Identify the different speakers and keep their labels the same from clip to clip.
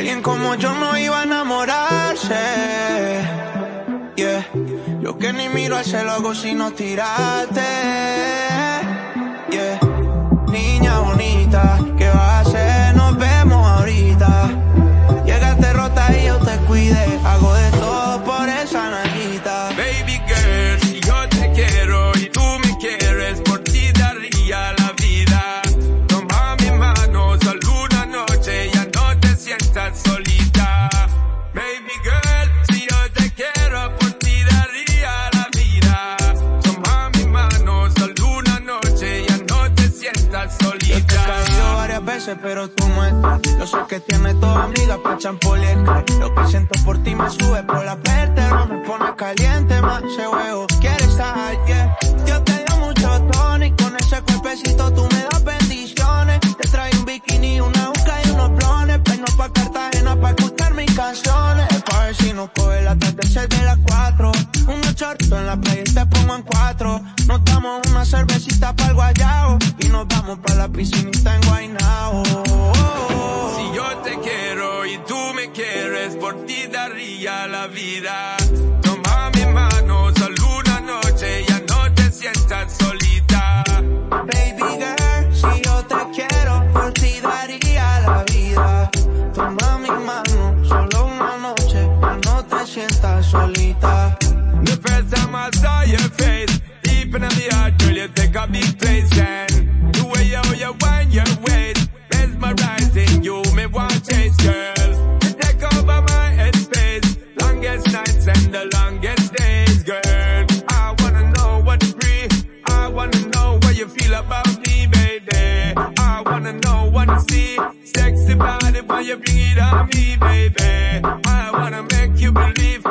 Speaker 1: Alguien como yo no iba a enamorarse. Yeah. Yo que ni miro al cielo hago sino tirarte. Yeah. Pero tú no estás. Yo sé que tienes toda amiga pa' champoliar. Lo que siento por ti me sube por la vértebra, me pone caliente más ese huevo. Quieres estar, yeah. Yo te doy mucho tono con ese cuerpecito tú me das bendiciones. Te traigo un bikini, una busca y unos blones. Vengo pa' Cartagena pa' escuchar mis canciones. Pa' ver si nos coge la atardecer de las cuatro. Unos shorts en la playa y te pongo en cuatro. Nos damos una cervecita para el guayao. Y nos vamos pa' la piscinita en Guaynao.
Speaker 2: Si yo te quiero y tú me quieres, por ti daría la vida. Toma mi mano, solo una noche, ya no te sientas solita.
Speaker 1: Baby girl, si yo te quiero, por ti daría la vida. Toma mi mano, solo una noche, que no te sientas solita.
Speaker 2: The first time I saw your face, deep in my heart, girl, you take a big place. And and the longest days, girl. I wanna know. I wanna know you feel about me, baby. I wanna know what see. Sexy body, why you bring it on me, baby. I wanna make you believe.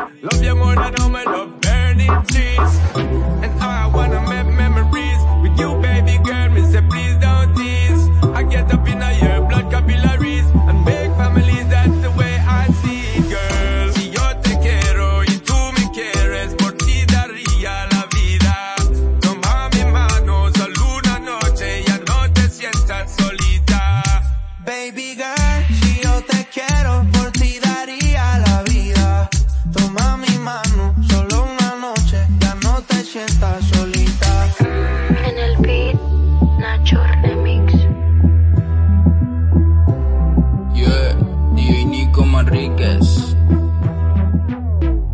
Speaker 2: baby girl.